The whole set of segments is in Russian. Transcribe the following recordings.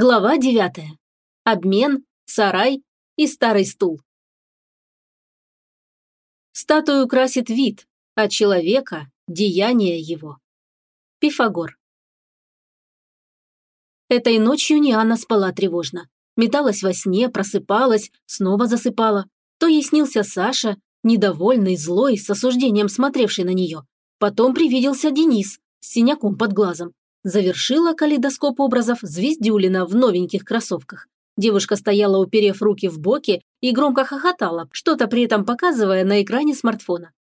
Глава девятая. Обмен, сарай и старый стул. Статую красит вид, а человека – деяние его. Пифагор. Этой ночью Ниана спала тревожно. Металась во сне, просыпалась, снова засыпала. То ей снился Саша, недовольный, злой, с осуждением смотревший на нее. Потом привиделся Денис с синяком под глазом. Завершила калейдоскоп образов Звездюлина в новеньких кроссовках. Девушка стояла, уперев руки в боки, и громко хохотала, что-то при этом показывая на экране смартфона.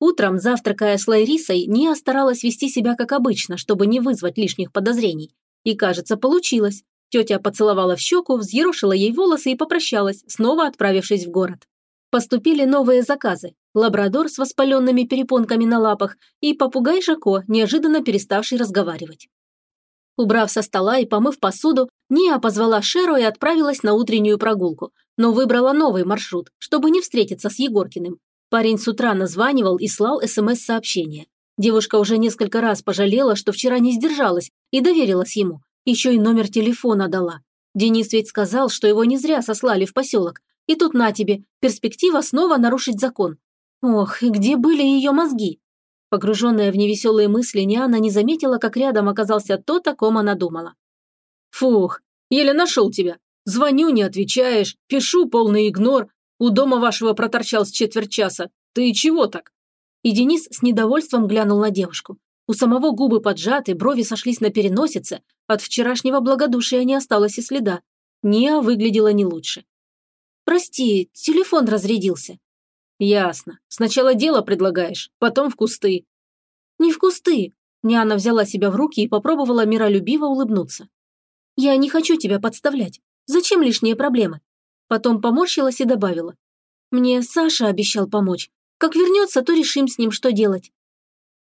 Утром, завтракая с Лайрисой, Ния старалась вести себя как обычно, чтобы не вызвать лишних подозрений. И, кажется, получилось. Тетя поцеловала в щеку, взъерошила ей волосы и попрощалась, снова отправившись в город. Поступили новые заказы. Лабрадор с воспаленными перепонками на лапах и попугай Жако, неожиданно переставший разговаривать. Убрав со стола и помыв посуду, Ния позвала Шеру и отправилась на утреннюю прогулку, но выбрала новый маршрут, чтобы не встретиться с Егоркиным. Парень с утра названивал и слал СМС-сообщение. Девушка уже несколько раз пожалела, что вчера не сдержалась и доверилась ему. Еще и номер телефона дала. Денис ведь сказал, что его не зря сослали в поселок. И тут на тебе, перспектива снова нарушить закон. Ох, и где были ее мозги? Погруженная в невеселые мысли, Ниана не заметила, как рядом оказался тот, о ком она думала. «Фух, еле нашел тебя. Звоню, не отвечаешь, пишу полный игнор. У дома вашего проторчал с четверть часа. Ты чего так?» И Денис с недовольством глянул на девушку. У самого губы поджаты, брови сошлись на переносице. От вчерашнего благодушия не осталось и следа. Ния выглядела не лучше. «Прости, телефон разрядился», «Ясно. Сначала дело предлагаешь, потом в кусты». «Не в кусты!» Ниана взяла себя в руки и попробовала миролюбиво улыбнуться. «Я не хочу тебя подставлять. Зачем лишние проблемы?» Потом поморщилась и добавила. «Мне Саша обещал помочь. Как вернется, то решим с ним, что делать».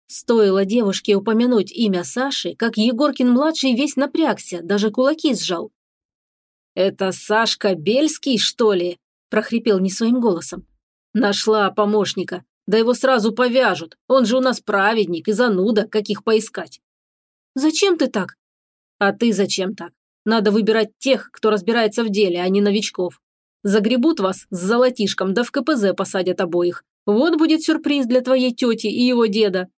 Стоило девушке упомянуть имя Саши, как Егоркин-младший весь напрягся, даже кулаки сжал. «Это Сашка Бельский, что ли?» – прохрипел не своим голосом. Нашла помощника. Да его сразу повяжут. Он же у нас праведник и зануда, каких поискать. Зачем ты так? А ты зачем так? Надо выбирать тех, кто разбирается в деле, а не новичков. Загребут вас с золотишком, да в КПЗ посадят обоих. Вот будет сюрприз для твоей тети и его деда.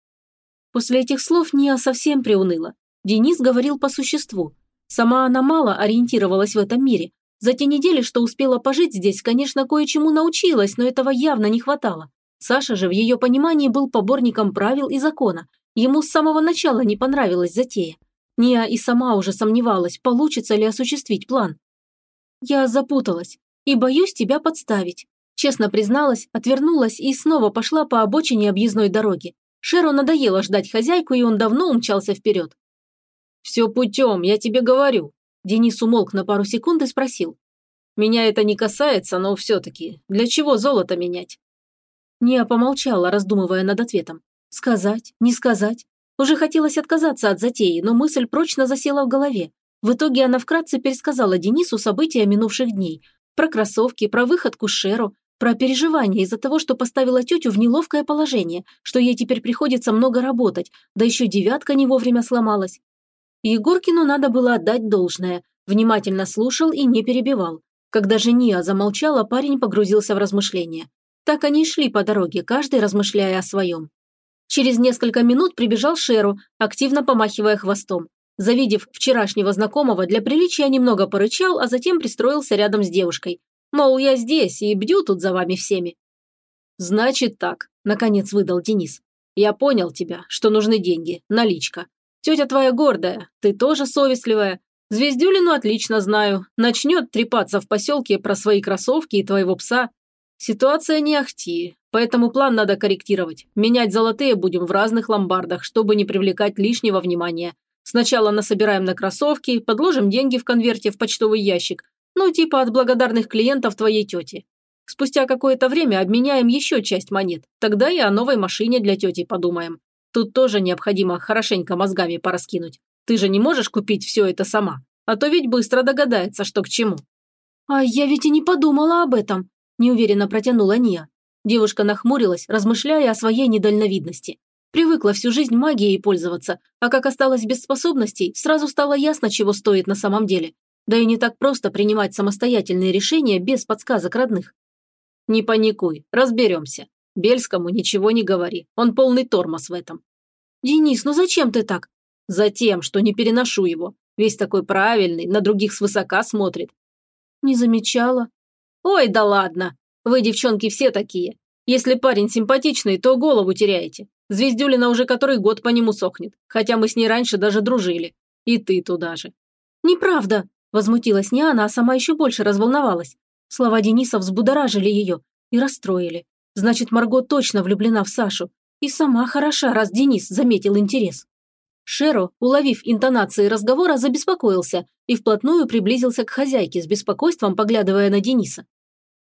После этих слов Ния совсем приуныла. Денис говорил по существу. Сама она мало ориентировалась в этом мире, за те недели, что успела пожить здесь, конечно, кое-чему научилась, но этого явно не хватало. Саша же в ее понимании был поборником правил и закона. Ему с самого начала не понравилась затея. Ния и сама уже сомневалась, получится ли осуществить план. «Я запуталась и боюсь тебя подставить», честно призналась, отвернулась и снова пошла по обочине объездной дороги. Шеру надоело ждать хозяйку, и он давно умчался вперед. «Все путем, я тебе говорю», Денис умолк на пару секунд и спросил. «Меня это не касается, но все-таки, для чего золото менять?» Ния помолчала, раздумывая над ответом. Сказать, не сказать. Уже хотелось отказаться от затеи, но мысль прочно засела в голове. В итоге она вкратце пересказала Денису события минувших дней. Про кроссовки, про выход к Ушеру, про переживания из-за того, что поставила тетю в неловкое положение, что ей теперь приходится много работать, да еще девятка не вовремя сломалась. Егоркину надо было отдать должное. Внимательно слушал и не перебивал. Когда же Ния замолчала, парень погрузился в размышления. Так они шли по дороге, каждый размышляя о своем. Через несколько минут прибежал Шеру, активно помахивая хвостом. Завидев вчерашнего знакомого, для приличия немного порычал, а затем пристроился рядом с девушкой. Мол, я здесь и бдю тут за вами всеми. «Значит так», – наконец выдал Денис. «Я понял тебя, что нужны деньги, наличка. Тетя твоя гордая, ты тоже совестливая. Звездюлину отлично знаю. Начнет трепаться в поселке про свои кроссовки и твоего пса. Ситуация не ахти, поэтому план надо корректировать. Менять золотые будем в разных ломбардах, чтобы не привлекать лишнего внимания. Сначала насобираем на кроссовки, подложим деньги в конверте в почтовый ящик. Ну, типа от благодарных клиентов твоей тети. Спустя какое-то время обменяем еще часть монет. Тогда и о новой машине для тети подумаем. Тут тоже необходимо хорошенько мозгами пораскинуть. Ты же не можешь купить все это сама, а то ведь быстро догадается, что к чему». «А я ведь и не подумала об этом», – неуверенно протянула Ния. Девушка нахмурилась, размышляя о своей недальновидности. Привыкла всю жизнь магией пользоваться, а как осталась без способностей, сразу стало ясно, чего стоит на самом деле. Да и не так просто принимать самостоятельные решения без подсказок родных. Не паникуй, разберемся. Бельскому ничего не говори, он полный тормоз в этом. Денис, ну зачем ты так? Затем, что не переношу его. Весь такой правильный, на других свысока смотрит. Не замечала. Ой, да ладно. Вы, девчонки, все такие. Если парень симпатичный, то голову теряете. Звездюлина уже который год по нему сохнет, хотя мы с ней раньше даже дружили. И ты туда же. Неправда, возмутилась не она, а сама еще больше разволновалась. Слова Дениса взбудоражили ее и расстроили. Значит, Марго точно влюблена в Сашу. И сама хороша, раз Денис заметил интерес. Шеро, уловив интонации разговора, забеспокоился и вплотную приблизился к хозяйке с беспокойством, поглядывая на Дениса.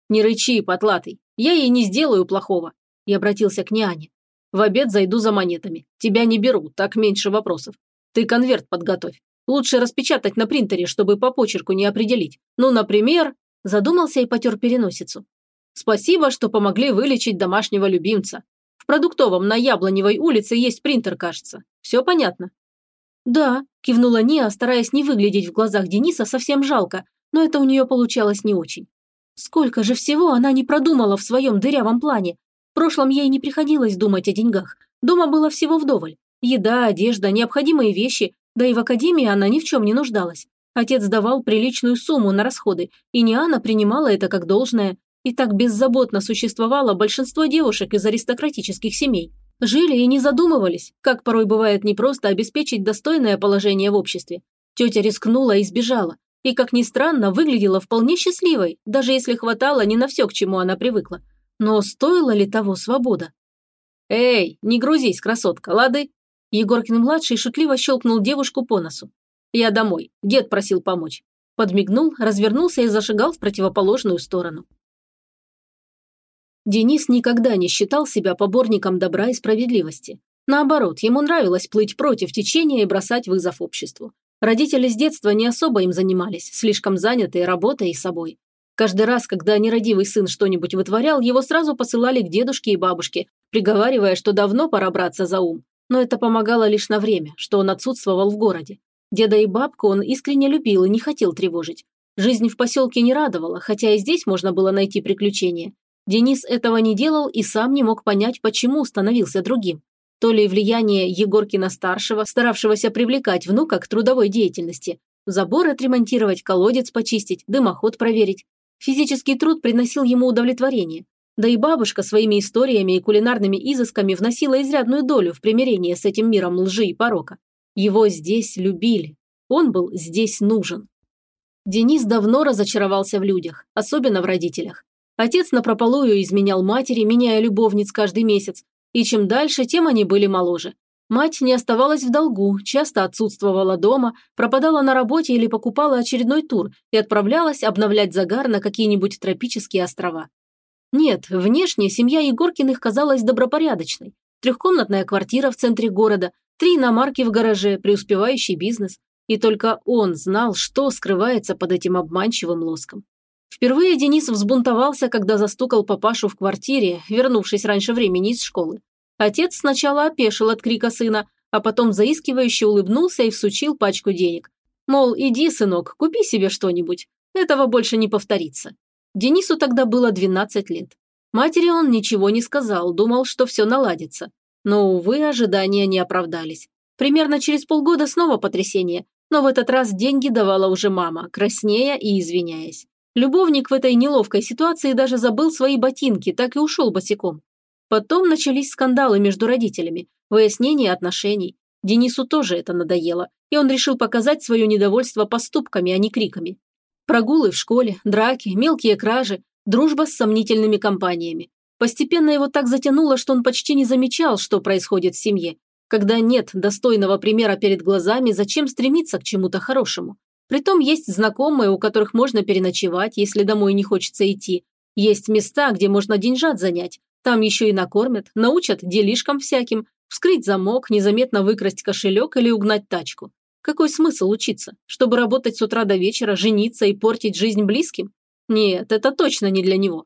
«Не рычи, потлатый, я ей не сделаю плохого», и обратился к няне. «В обед зайду за монетами. Тебя не беру, так меньше вопросов. Ты конверт подготовь. Лучше распечатать на принтере, чтобы по почерку не определить. Ну, например...» Задумался и потер переносицу. «Спасибо, что помогли вылечить домашнего любимца. В продуктовом на Яблоневой улице есть принтер, кажется. Все понятно?» «Да», – кивнула Ния, стараясь не выглядеть в глазах Дениса совсем жалко, но это у нее получалось не очень. Сколько же всего она не продумала в своем дырявом плане. В прошлом ей не приходилось думать о деньгах. Дома было всего вдоволь. Еда, одежда, необходимые вещи, да и в академии она ни в чем не нуждалась. Отец давал приличную сумму на расходы, и Ниана принимала это как должное, и так беззаботно существовало большинство девушек из аристократических семей. Жили и не задумывались, как порой бывает непросто обеспечить достойное положение в обществе. Тетя рискнула и сбежала. И, как ни странно, выглядела вполне счастливой, даже если хватало не на все, к чему она привыкла. Но стоила ли того свобода? «Эй, не грузись, красотка, лады?» Егоркин-младший шутливо щелкнул девушку по носу. «Я домой. Дед просил помочь». Подмигнул, развернулся и зашагал в противоположную сторону. Денис никогда не считал себя поборником добра и справедливости. Наоборот, ему нравилось плыть против течения и бросать вызов обществу. Родители с детства не особо им занимались, слишком занятые работой и собой. Каждый раз, когда нерадивый сын что-нибудь вытворял, его сразу посылали к дедушке и бабушке, приговаривая, что давно пора браться за ум. Но это помогало лишь на время, что он отсутствовал в городе. Деда и бабку он искренне любил и не хотел тревожить. Жизнь в поселке не радовала, хотя и здесь можно было найти приключения. Денис этого не делал и сам не мог понять, почему становился другим. То ли влияние Егоркина-старшего, старавшегося привлекать внука к трудовой деятельности, забор отремонтировать, колодец почистить, дымоход проверить. Физический труд приносил ему удовлетворение. Да и бабушка своими историями и кулинарными изысками вносила изрядную долю в примирение с этим миром лжи и порока. Его здесь любили. Он был здесь нужен. Денис давно разочаровался в людях, особенно в родителях. Отец напропалую изменял матери, меняя любовниц каждый месяц, и чем дальше, тем они были моложе. Мать не оставалась в долгу, часто отсутствовала дома, пропадала на работе или покупала очередной тур и отправлялась обновлять загар на какие-нибудь тропические острова. Нет, внешне семья Егоркиных казалась добропорядочной. Трехкомнатная квартира в центре города, три иномарки в гараже, преуспевающий бизнес. И только он знал, что скрывается под этим обманчивым лоском. Впервые Денис взбунтовался, когда застукал папашу в квартире, вернувшись раньше времени из школы. Отец сначала опешил от крика сына, а потом заискивающе улыбнулся и всучил пачку денег. Мол, иди, сынок, купи себе что-нибудь. Этого больше не повторится. Денису тогда было 12 лет. Матери он ничего не сказал, думал, что все наладится. Но, увы, ожидания не оправдались. Примерно через полгода снова потрясение, но в этот раз деньги давала уже мама, краснея и извиняясь. Любовник в этой неловкой ситуации даже забыл свои ботинки, так и ушел босиком. Потом начались скандалы между родителями, выяснение отношений. Денису тоже это надоело, и он решил показать свое недовольство поступками, а не криками. Прогулы в школе, драки, мелкие кражи, дружба с сомнительными компаниями. Постепенно его так затянуло, что он почти не замечал, что происходит в семье. Когда нет достойного примера перед глазами, зачем стремиться к чему-то хорошему? Притом есть знакомые, у которых можно переночевать, если домой не хочется идти. Есть места, где можно деньжат занять. Там еще и накормят, научат делишкам всяким, вскрыть замок, незаметно выкрасть кошелек или угнать тачку. Какой смысл учиться? Чтобы работать с утра до вечера, жениться и портить жизнь близким? Нет, это точно не для него.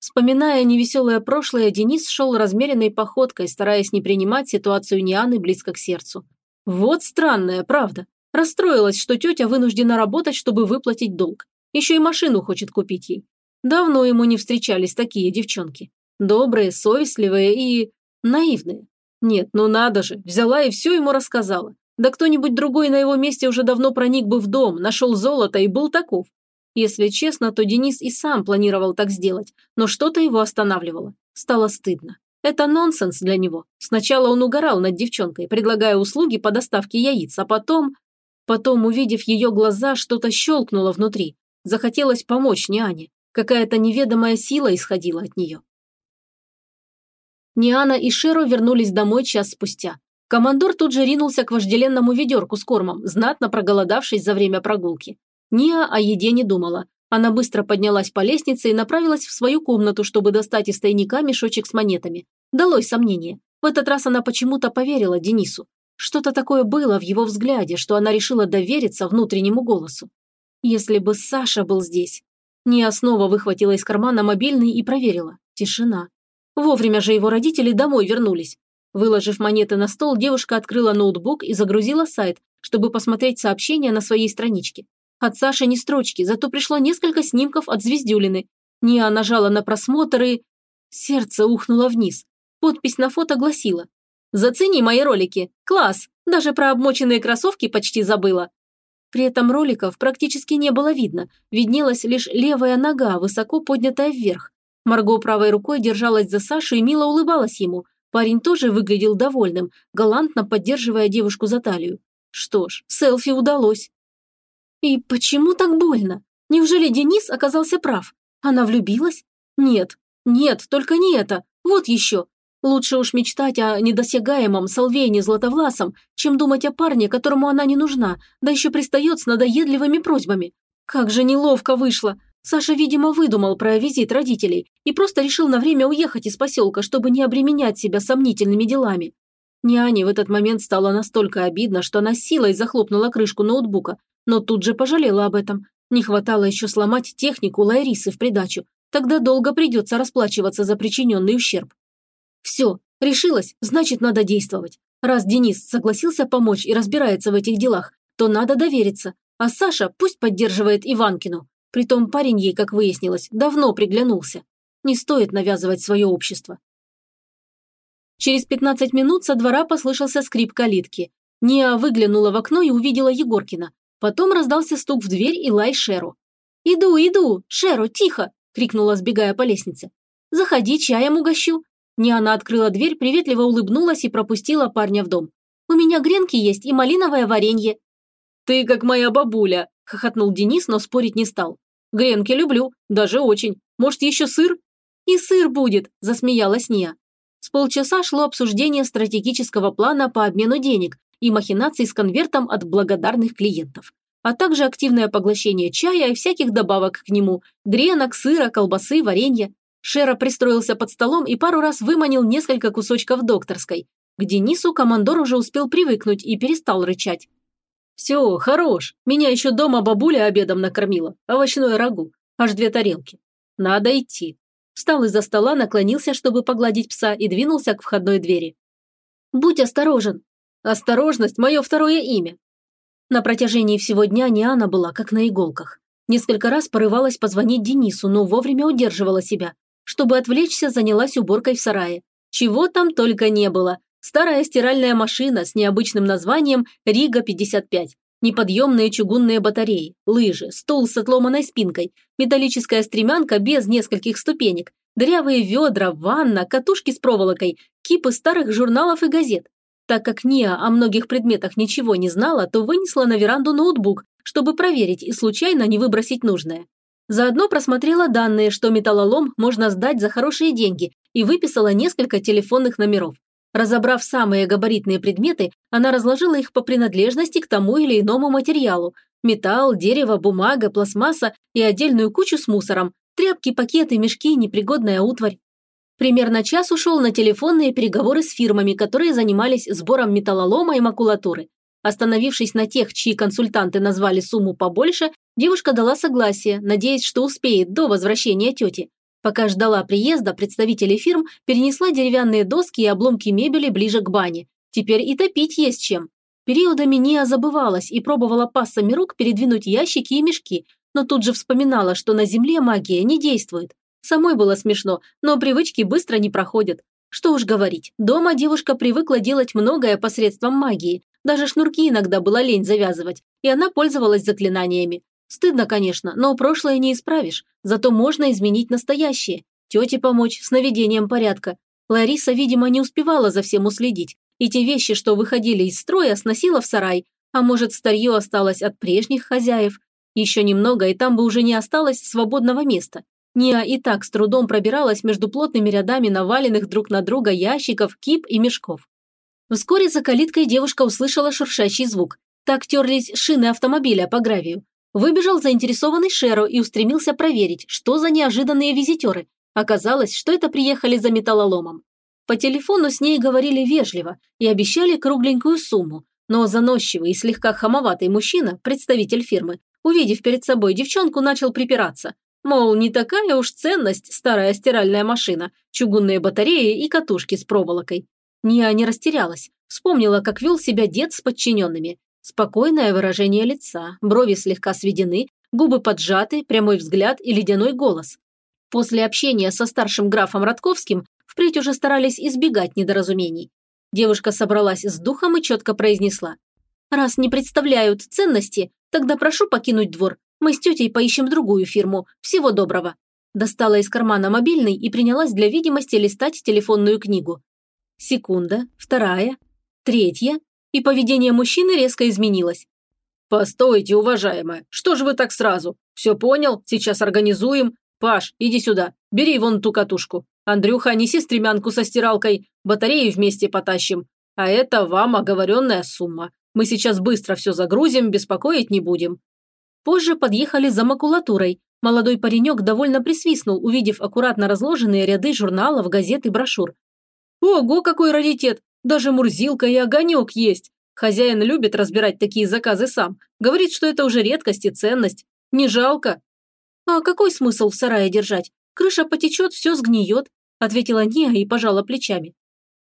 Вспоминая невеселое прошлое, Денис шел размеренной походкой, стараясь не принимать ситуацию Нианы близко к сердцу. Вот странная правда. Расстроилась, что тетя вынуждена работать, чтобы выплатить долг. Еще и машину хочет купить ей. Давно ему не встречались такие девчонки. Добрые, совестливые и... наивные. Нет, ну надо же, взяла и все ему рассказала. Да кто-нибудь другой на его месте уже давно проник бы в дом, нашел золото и был таков. Если честно, то Денис и сам планировал так сделать, но что-то его останавливало. Стало стыдно. Это нонсенс для него. Сначала он угорал над девчонкой, предлагая услуги по доставке яиц, а потом... Потом, увидев ее глаза, что-то щелкнуло внутри. Захотелось помочь няне. Какая-то неведомая сила исходила от нее. Ниана и Шеро вернулись домой час спустя. Командор тут же ринулся к вожделенному ведерку с кормом, знатно проголодавшись за время прогулки. Ния о еде не думала. Она быстро поднялась по лестнице и направилась в свою комнату, чтобы достать из тайника мешочек с монетами. Далось сомнение. В этот раз она почему-то поверила Денису. Что-то такое было в его взгляде, что она решила довериться внутреннему голосу. Если бы Саша был здесь. Ния снова выхватила из кармана мобильный и проверила. Тишина. Вовремя же его родители домой вернулись. Выложив монеты на стол, девушка открыла ноутбук и загрузила сайт, чтобы посмотреть сообщения на своей страничке. От Саши ни строчки, зато пришло несколько снимков от Звездюлины. Ния нажала на просмотр и... Сердце ухнуло вниз. Подпись на фото гласила. «Зацени мои ролики. Класс! Даже про обмоченные кроссовки почти забыла». При этом роликов практически не было видно, виднелась лишь левая нога, высоко поднятая вверх. Марго правой рукой держалась за Сашу и мило улыбалась ему. Парень тоже выглядел довольным, галантно поддерживая девушку за талию. Что ж, селфи удалось. И почему так больно? Неужели Денис оказался прав? Она влюбилась? Нет, нет, только не это. Вот еще. Лучше уж мечтать о недосягаемом Салвейне Златовласом, чем думать о парне, которому она не нужна, да еще пристает с надоедливыми просьбами. Как же неловко вышло. Саша, видимо, выдумал про визит родителей и просто решил на время уехать из поселка, чтобы не обременять себя сомнительными делами. Няне в этот момент стало настолько обидно, что она силой захлопнула крышку ноутбука, но тут же пожалела об этом. Не хватало еще сломать технику Лайрисы в придачу. Тогда долго придется расплачиваться за причиненный ущерб. Все, решилась, значит, надо действовать. Раз Денис согласился помочь и разбирается в этих делах, то надо довериться. А Саша пусть поддерживает Иванкину. Притом парень ей, как выяснилось, давно приглянулся. Не стоит навязывать свое общество. Через 15 минут со двора послышался скрип калитки. Ния выглянула в окно и увидела Егоркина. Потом раздался стук в дверь и лай Шеру. «Иду, иду! Шеру, тихо!» – крикнула, сбегая по лестнице. «Заходи, чаем угощу!» Ниана открыла дверь, приветливо улыбнулась и пропустила парня в дом. «У меня гренки есть и малиновое варенье». «Ты как моя бабуля!» – хохотнул Денис, но спорить не стал. «Гренки люблю, даже очень. Может, еще сыр?» «И сыр будет!» – засмеялась Ния. С полчаса шло обсуждение стратегического плана по обмену денег, и махинаций с конвертом от благодарных клиентов, а также активное поглощение чая и всяких добавок к нему – гренок, сыра, колбасы, варенья. Шера пристроился под столом и пару раз выманил несколько кусочков докторской. К Денису командор уже успел привыкнуть и перестал рычать. «Все, хорош. Меня еще дома бабуля обедом накормила. Овощное рагу. Аж две тарелки. Надо идти». Встал из-за стола, наклонился, чтобы погладить пса, и двинулся к входной двери. «Будь осторожен», Осторожность – мое второе имя. На протяжении всего дня Ниана была как на иголках. Несколько раз порывалась позвонить Денису, но вовремя удерживала себя. Чтобы отвлечься, занялась уборкой в сарае. Чего там только не было. Старая стиральная машина с необычным названием «Рига-55». Неподъемные чугунные батареи, лыжи, стул с отломанной спинкой, металлическая стремянка без нескольких ступенек, дырявые ведра, ванна, катушки с проволокой, кипы старых журналов и газет. Так как Ния о многих предметах ничего не знала, то вынесла на веранду ноутбук, чтобы проверить и случайно не выбросить нужное. Заодно просмотрела данные, что металлолом можно сдать за хорошие деньги, и выписала несколько телефонных номеров. Разобрав самые габаритные предметы, она разложила их по принадлежности к тому или иному материалу – металл, дерево, бумага, пластмасса и отдельную кучу с мусором, тряпки, пакеты, мешки, непригодная утварь. Примерно час ушел на телефонные переговоры с фирмами, которые занимались сбором металлолома и макулатуры. Остановившись на тех, чьи консультанты назвали сумму побольше, девушка дала согласие, надеясь, что успеет до возвращения тети. Пока ждала приезда, представителей фирм перенесла деревянные доски и обломки мебели ближе к бане. Теперь и топить есть чем. Периодами Ния забывалась и пробовала пассами рук передвинуть ящики и мешки, но тут же вспоминала, что на земле магия не действует. Самой было смешно, но привычки быстро не проходят. Что уж говорить, дома девушка привыкла делать многое посредством магии. Даже шнурки иногда было лень завязывать, и она пользовалась заклинаниями. Стыдно, конечно, но прошлое не исправишь, зато можно изменить настоящее. Тете помочь с наведением порядка. Лариса, видимо, не успевала за всем уследить, и те вещи, что выходили из строя, сносила в сарай, а может, старье осталось от прежних хозяев. Еще немного, и там бы уже не осталось свободного места. Ния и так с трудом пробиралась между плотными рядами наваленных друг на друга ящиков, кип и мешков. Вскоре за калиткой девушка услышала шуршащий звук. Так терлись шины автомобиля по гравию. Выбежал заинтересованный Шеро и устремился проверить, что за неожиданные визитеры. Оказалось, что это приехали за металлоломом. По телефону с ней говорили вежливо и обещали кругленькую сумму, но заносчивый и слегка хамоватый мужчина, представитель фирмы, увидев перед собой девчонку, начал припираться. Мол, не такая уж ценность старая стиральная машина, чугунные батареи и катушки с проволокой. Ния не растерялась, вспомнила, как вел себя дед с подчиненными. Спокойное выражение лица, брови слегка сведены, губы поджаты, прямой взгляд и ледяной голос. После общения со старшим графом Радковским впредь уже старались избегать недоразумений. Девушка собралась с духом и четко произнесла. «Раз не представляют ценности, тогда прошу покинуть двор. Мы с тетей поищем другую фирму. Всего доброго». Достала из кармана мобильный и принялась для видимости листать телефонную книгу. Секунда, вторая, третья, и поведение мужчины резко изменилось. «Постойте, уважаемая, что же вы так сразу? Все понял, сейчас организуем. Паш, иди сюда, бери вон ту катушку. Андрюха, неси стремянку со стиралкой, батареи вместе потащим. А это вам оговоренная сумма. Мы сейчас быстро все загрузим, беспокоить не будем». Позже подъехали за макулатурой. Молодой паренек довольно присвистнул, увидев аккуратно разложенные ряды журналов, газет и брошюр. «Ого, какой раритет! Даже Мурзилка и Огонек есть. Хозяин любит разбирать такие заказы сам. Говорит, что это уже редкость и ценность. Не жалко. А какой смысл в сарае держать? Крыша потечет, все сгниет, ответила Ния и пожала плечами.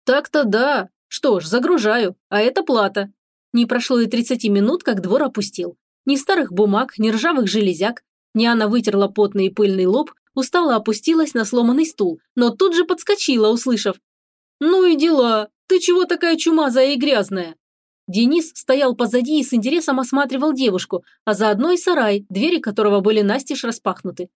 Так-то да. Что ж, загружаю. А это плата. Не прошло и 30 минут, как двор опустил. Ни старых бумаг, ни ржавых железяк. Ниана вытерла потный и пыльный лоб, устало опустилась на сломанный стул, но тут же подскочила, услышав. «Ну и дела. Ты чего такая чумазая и грязная?» Денис стоял позади и с интересом осматривал девушку, а заодно и сарай, двери которого были настежь распахнуты.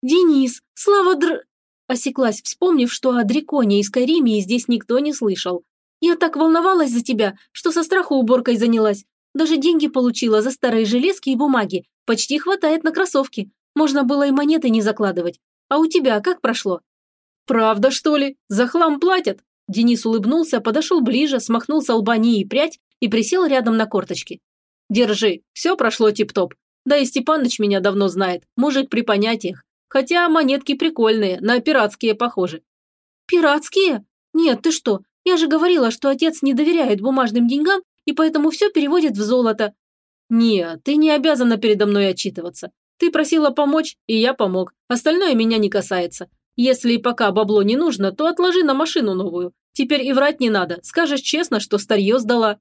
«Денис, слава др...» Осеклась, вспомнив, что о драконе из Каримии здесь никто не слышал. «Я так волновалась за тебя, что со страху уборкой занялась. Даже деньги получила за старые железки и бумаги. Почти хватает на кроссовки. Можно было и монеты не закладывать. А у тебя как прошло?» «Правда, что ли? За хлам платят?» Денис улыбнулся, подошел ближе, смахнул с лба и прядь и присел рядом на корточки. «Держи, все прошло тип-топ. Да и Степаныч меня давно знает, мужик при понятиях. Хотя монетки прикольные, на пиратские похожи». «Пиратские? Нет, ты что? Я же говорила, что отец не доверяет бумажным деньгам и поэтому все переводит в золото». «Не, ты не обязана передо мной отчитываться. Ты просила помочь, и я помог. Остальное меня не касается. Если пока бабло не нужно, то отложи на машину новую. Теперь и врать не надо, скажешь честно, что старье сдала».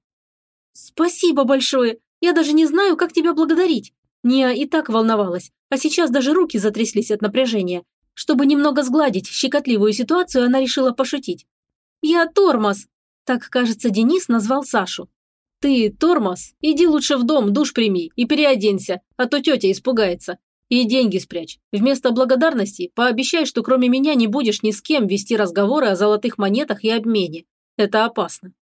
«Спасибо большое. Я даже не знаю, как тебя благодарить». Ния и так волновалась, а сейчас даже руки затряслись от напряжения. Чтобы немного сгладить щекотливую ситуацию, она решила пошутить. «Я тормоз!» Так, кажется, Денис назвал Сашу. «Ты тормоз? Иди лучше в дом, душ прими и переоденься, а то тетя испугается. И деньги спрячь. Вместо благодарности пообещай, что кроме меня не будешь ни с кем вести разговоры о золотых монетах и обмене. Это опасно.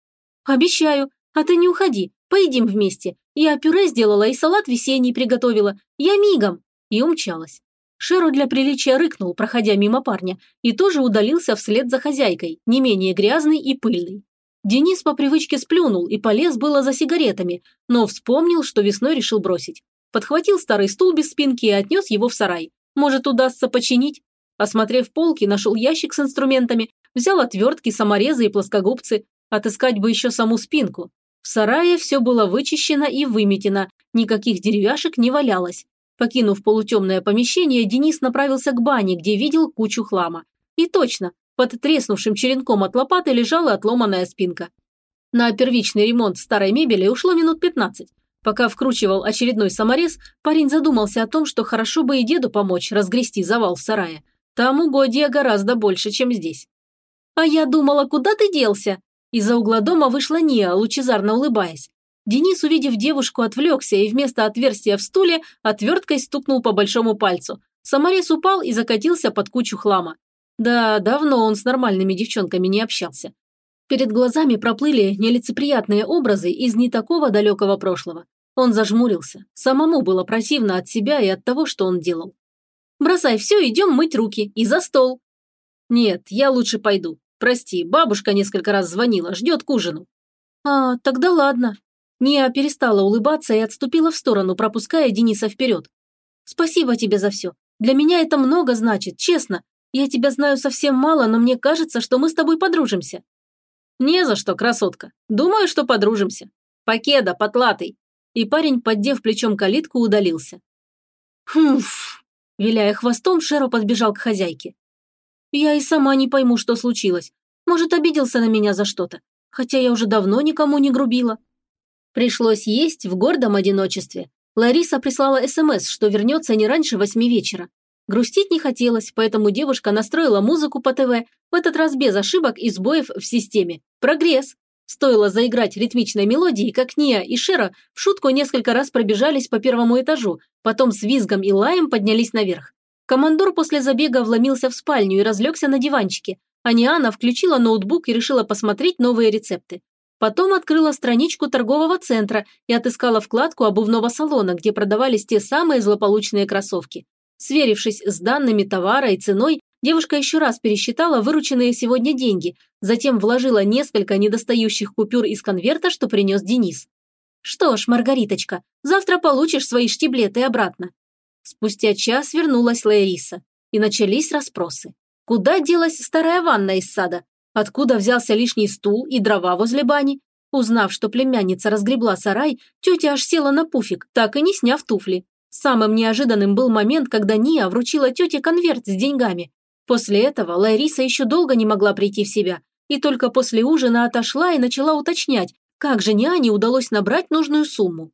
Обещаю. А ты не уходи. Поедим вместе. Я пюре сделала и салат весенний приготовила. Я мигом. И умчалась. Шеру для приличия рыкнул, проходя мимо парня, и тоже удалился вслед за хозяйкой, не менее грязный и пыльный. Денис по привычке сплюнул и полез было за сигаретами, но вспомнил, что весной решил бросить. Подхватил старый стул без спинки и отнес его в сарай. Может, удастся починить? Осмотрев полки, нашел ящик с инструментами, взял отвертки, саморезы и плоскогубцы. Отыскать бы еще саму спинку. В сарае все было вычищено и выметено, никаких деревяшек не валялось. Покинув полутемное помещение, Денис направился к бане, где видел кучу хлама. И точно, под треснувшим черенком от лопаты лежала отломанная спинка. На первичный ремонт старой мебели ушло минут 15. Пока вкручивал очередной саморез, парень задумался о том, что хорошо бы и деду помочь разгрести завал в сарае. Там угодья гораздо больше, чем здесь. «А я думала, куда ты делся?» Из-за угла дома вышла Ния, лучезарно улыбаясь. Денис, увидев девушку, отвлекся и вместо отверстия в стуле отверткой стукнул по большому пальцу. Саморез упал и закатился под кучу хлама. Да, давно он с нормальными девчонками не общался. Перед глазами проплыли нелицеприятные образы из не такого далекого прошлого. Он зажмурился. Самому было противно от себя и от того, что он делал. «Бросай все, идем мыть руки. И за стол». «Нет, я лучше пойду. Прости, бабушка несколько раз звонила, ждет к ужину». «А, тогда ладно». Ния перестала улыбаться и отступила в сторону, пропуская Дениса вперед. «Спасибо тебе за все. Для меня это много значит, честно. Я тебя знаю совсем мало, но мне кажется, что мы с тобой подружимся». «Не за что, красотка. Думаю, что подружимся. Покеда, потлатый и парень, поддев плечом калитку, удалился. «Хмф!» – виляя хвостом, Шеро подбежал к хозяйке. «Я и сама не пойму, что случилось. Может, обиделся на меня за что-то, хотя я уже давно никому не грубила». Пришлось есть в гордом одиночестве. Лариса прислала СМС, что вернется не раньше восьми вечера. Грустить не хотелось, поэтому девушка настроила музыку по ТВ, в этот раз без ошибок и сбоев в системе. Прогресс. Стоило заиграть ритмичной мелодии, как Ния и Шера в шутку несколько раз пробежались по первому этажу, потом с визгом и лаем поднялись наверх. Командор после забега вломился в спальню и разлегся на диванчике, а Ниана включила ноутбук и решила посмотреть новые рецепты. Потом открыла страничку торгового центра и отыскала вкладку обувного салона, где продавались те самые злополучные кроссовки. Сверившись с данными товара и ценой, Девушка еще раз пересчитала вырученные сегодня деньги, затем вложила несколько недостающих купюр из конверта, что принес Денис. «Что ж, Маргариточка, завтра получишь свои штиблеты обратно». Спустя час вернулась Лариса, и начались расспросы. Куда делась старая ванна из сада? Откуда взялся лишний стул и дрова возле бани? Узнав, что племянница разгребла сарай, тетя аж села на пуфик, так и не сняв туфли. Самым неожиданным был момент, когда Ния вручила тете конверт с деньгами. После этого Лариса еще долго не могла прийти в себя, и только после ужина отошла и начала уточнять, как же няне удалось набрать нужную сумму.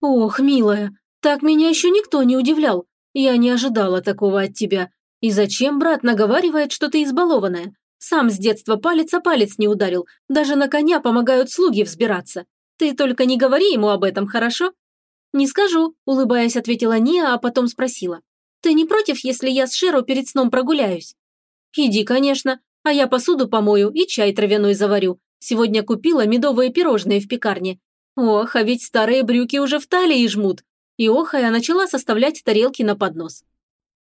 «Ох, милая, так меня еще никто не удивлял. Я не ожидала такого от тебя. И зачем брат наговаривает, что ты избалованная? Сам с детства палец о палец не ударил, даже на коня помогают слуги взбираться. Ты только не говори ему об этом, хорошо?» «Не скажу», – улыбаясь, ответила Ния, а потом спросила. Ты не против, если я с Шеро перед сном прогуляюсь?» «Иди, конечно, а я посуду помою и чай травяной заварю. Сегодня купила медовые пирожные в пекарне. Ох, а ведь старые брюки уже в талии жмут». И охая начала составлять тарелки на поднос.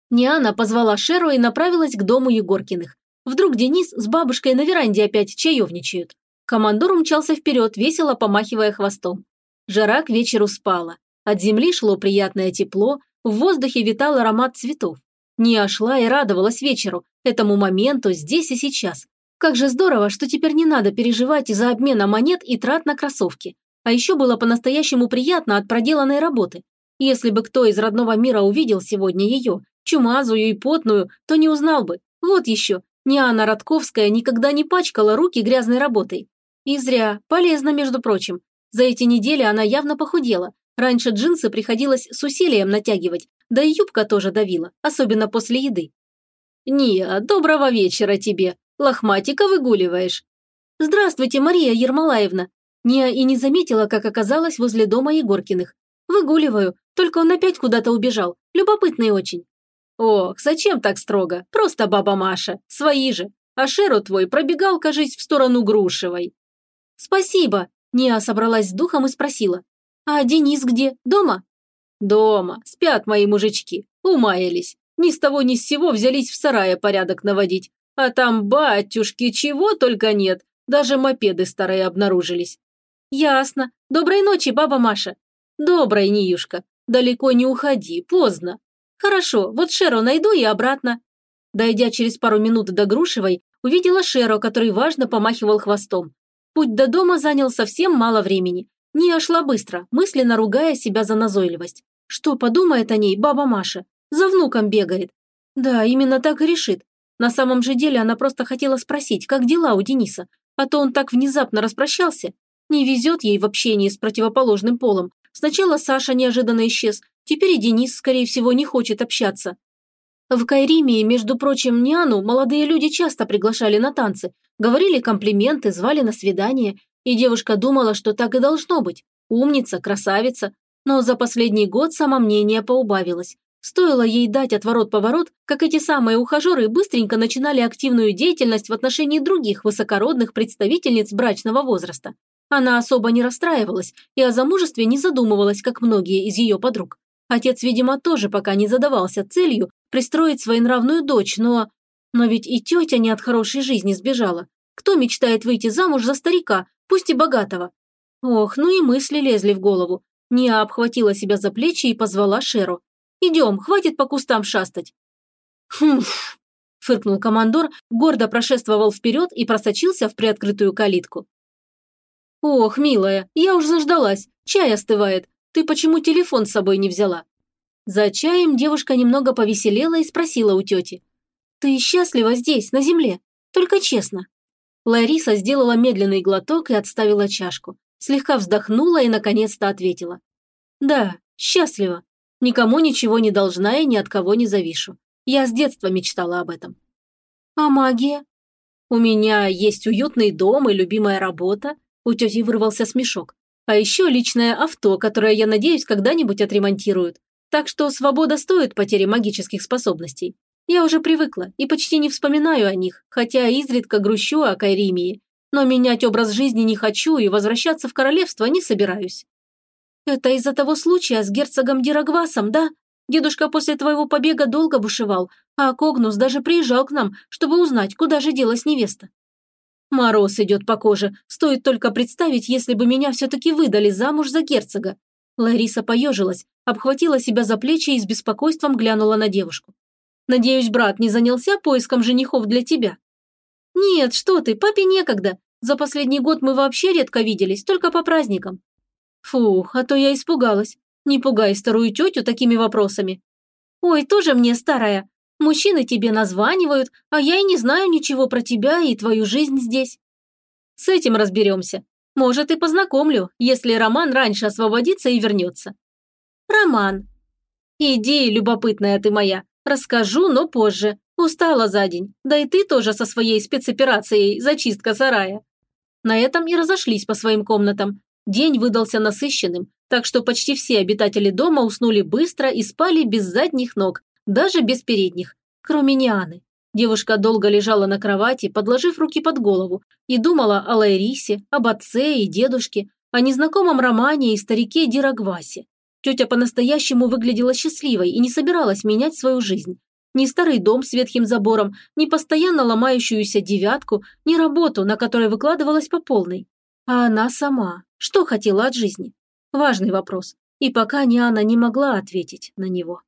Ниана позвала Шеру и направилась к дому Егоркиных. Вдруг Денис с бабушкой на веранде опять чаевничают. Командор умчался вперед, весело помахивая хвостом. Жара к вечеру спала. От земли шло приятное тепло, в воздухе витал аромат цветов. Ния шла и радовалась вечеру, этому моменту здесь и сейчас. Как же здорово, что теперь не надо переживать из-за обмена монет и трат на кроссовки. А еще было по-настоящему приятно от проделанной работы. Если бы кто из родного мира увидел сегодня ее, чумазую и потную, то не узнал бы. Вот еще, Ниана Радковская никогда не пачкала руки грязной работой. И зря, полезно, между прочим. За эти недели она явно похудела, Раньше джинсы приходилось с усилием натягивать, да и юбка тоже давила, особенно после еды. «Ния, доброго вечера тебе. Лохматика выгуливаешь?» «Здравствуйте, Мария Ермолаевна». Ния и не заметила, как оказалась возле дома Егоркиных. «Выгуливаю, только он опять куда-то убежал. Любопытный очень». «Ох, зачем так строго? Просто баба Маша. Свои же. А Шеру твой пробегал, кажись, в сторону Грушевой». «Спасибо», – Ния собралась с духом и спросила. «А Денис где? Дома?» «Дома. Спят мои мужички. Умаялись. Ни с того ни с сего взялись в сарае порядок наводить. А там, батюшки, чего только нет. Даже мопеды старые обнаружились». «Ясно. Доброй ночи, баба Маша». «Доброй, Ниюшка. Далеко не уходи, поздно». «Хорошо, вот Шеро найду и обратно». Дойдя через пару минут до Грушевой, увидела Шеро, который важно помахивал хвостом. Путь до дома занял совсем мало времени. Ния шла быстро, мысленно ругая себя за назойливость. Что подумает о ней баба Маша? За внуком бегает. Да, именно так и решит. На самом же деле она просто хотела спросить, как дела у Дениса, а то он так внезапно распрощался. Не везет ей в общении с противоположным полом. Сначала Саша неожиданно исчез, теперь и Денис, скорее всего, не хочет общаться. В Кайримии, между прочим, Няну молодые люди часто приглашали на танцы, говорили комплименты, звали на свидание, и девушка думала, что так и должно быть. Умница, красавица. Но за последний год самомнение поубавилось. Стоило ей дать отворот-поворот, как эти самые ухажеры быстренько начинали активную деятельность в отношении других высокородных представительниц брачного возраста. Она особо не расстраивалась и о замужестве не задумывалась, как многие из ее подруг. Отец, видимо, тоже пока не задавался целью пристроить своенравную дочь, но... Но ведь и тетя не от хорошей жизни сбежала. Кто мечтает выйти замуж за старика, пусть и богатого? Ох, ну и мысли лезли в голову. Ния обхватила себя за плечи и позвала Шеру. Идем, хватит по кустам шастать». «Хмф», – фыркнул командор, гордо прошествовал вперед и просочился в приоткрытую калитку. «Ох, милая, я уж заждалась, чай остывает. Ты почему телефон с собой не взяла?» За чаем девушка немного повеселела и спросила у тети. «Ты счастлива здесь, на земле? Только честно». Лариса сделала медленный глоток и отставила чашку. Слегка вздохнула и наконец-то ответила. «Да, счастлива. Никому ничего не должна и ни от кого не завишу. Я с детства мечтала об этом. А магия? У меня есть уютный дом и любимая работа. У тети вырвался смешок. А еще личное авто, которое, я надеюсь, когда-нибудь отремонтируют. Так что свобода стоит потери магических способностей. Я уже привыкла и почти не вспоминаю о них, хотя изредка грущу о Кайримии. Но менять образ жизни не хочу и возвращаться в королевство не собираюсь. «Это из-за того случая с герцогом Дирогвасом, да? Дедушка после твоего побега долго бушевал, а Когнус даже приезжал к нам, чтобы узнать, куда же делась невеста». Мороз идет по коже, стоит только представить, если бы меня все-таки выдали замуж за герцога. Лариса поежилась, обхватила себя за плечи и с беспокойством глянула на девушку. «Надеюсь, брат не занялся поиском женихов для тебя?» «Нет, что ты, папе некогда. За последний год мы вообще редко виделись, только по праздникам. Фух, а то я испугалась. Не пугай старую тетю такими вопросами. Ой, тоже мне старая. Мужчины тебе названивают, а я и не знаю ничего про тебя и твою жизнь здесь. С этим разберемся. Может, и познакомлю, если Роман раньше освободится и вернется. Роман. Иди, любопытная ты моя. Расскажу, но позже. Устала за день. Да и ты тоже со своей спецоперацией «Зачистка сарая». На этом и разошлись по своим комнатам, День выдался насыщенным, так что почти все обитатели дома уснули быстро и спали без задних ног, даже без передних, кроме Нианы. Девушка долго лежала на кровати, подложив руки под голову, и думала о Лайрисе, об отце и дедушке, о незнакомом Романе и старике Дирагвасе. Тетя по-настоящему выглядела счастливой и не собиралась менять свою жизнь. Ни старый дом с ветхим забором, ни постоянно ломающуюся девятку, ни работу, на которой выкладывалась по полной. А она сама, что хотела от жизни? Важный вопрос. И пока Ниана не могла ответить на него.